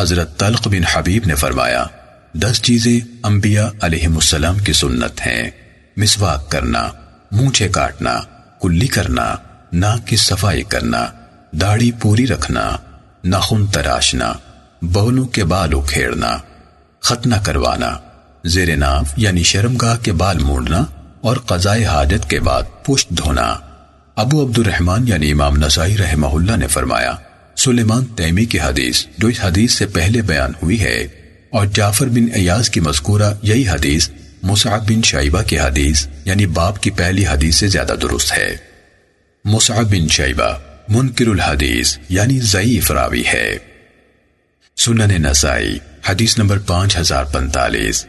حضرت طلق بن حبیب نے فرمایا، دس چیزیں انبیاء علیہ السلام کی سنت ہیں، مسواک کرنا، مونچھے کاٹنا، کلی کرنا، ناک کی صفائی کرنا، داڑھی پوری رکھنا، ناخن تراشنا بولوں کے بال اکھیڑنا، ختنہ کروانا، زیر ناف یعنی شرمگاہ کے بال موڑنا اور قضاء حاجت کے بعد پشت دھونا۔ ابو عبد الرحمن یعنی امام نسائی رحمہ اللہ نے فرمایا سلیمان تیمی کی حدیث جو اس حدیث سے پہلے بیان ہوئی ہے اور جعفر بن ایاز کی مذکورہ یہی حدیث مصعب بن شیبہ کی حدیث یعنی باپ کی پہلی حدیث سے زیادہ درست ہے۔ مصعب بن شیبہ منکر الحدیث یعنی ضعیف راوی ہے۔ سنن نسائی حدیث نمبر پانچ ہزار پنتالیس۔